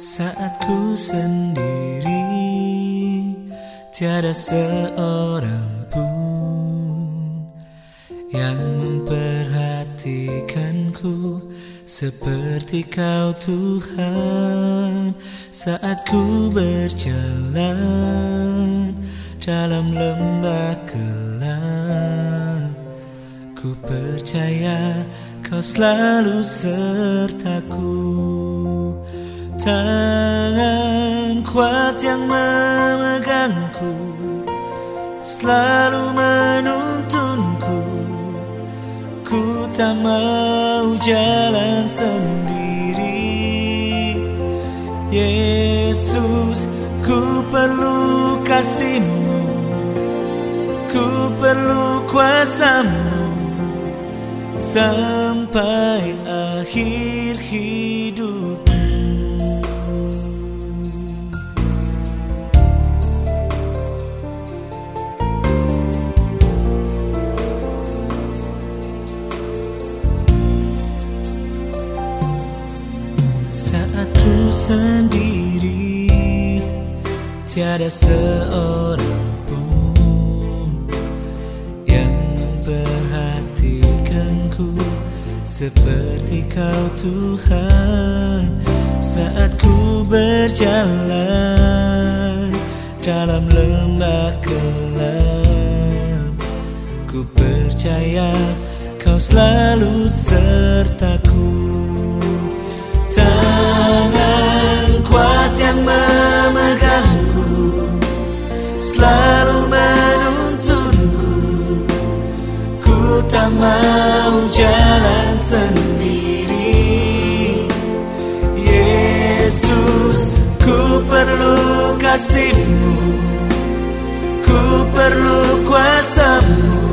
Saat ku sendiri Tiada seorang pun Yang memperhatikanku Seperti kau Tuhan. Saat ku berjalan Dalam lembah gelap Ku percaya kau selalu sertaku Tangan kuat yang memegangku Selalu menuntunku. Ku tak mau jalan sendiri. Yesus ku perlu kasihmu. Ku perlu kuasamu. Sampai akhir hidup sendiri Tiada seorang pun Yang memperhatikanku Seperti kau Tuhan. Saat ku berjalan Dalam lembah gelap Ku percaya kau selalu sertaku kasihmu Ku perlu kuasamu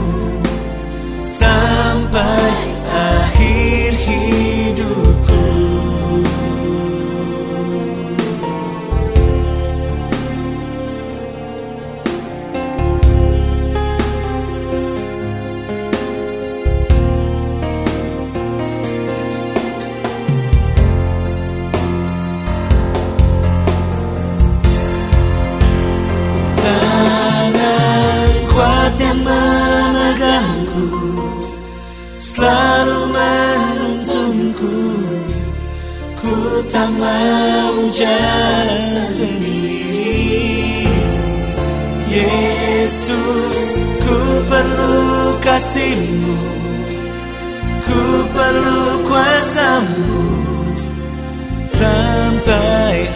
Mau jalan sendiri. Yesus ku perlu kasihmu. Ku perlu kuasamu. Sampai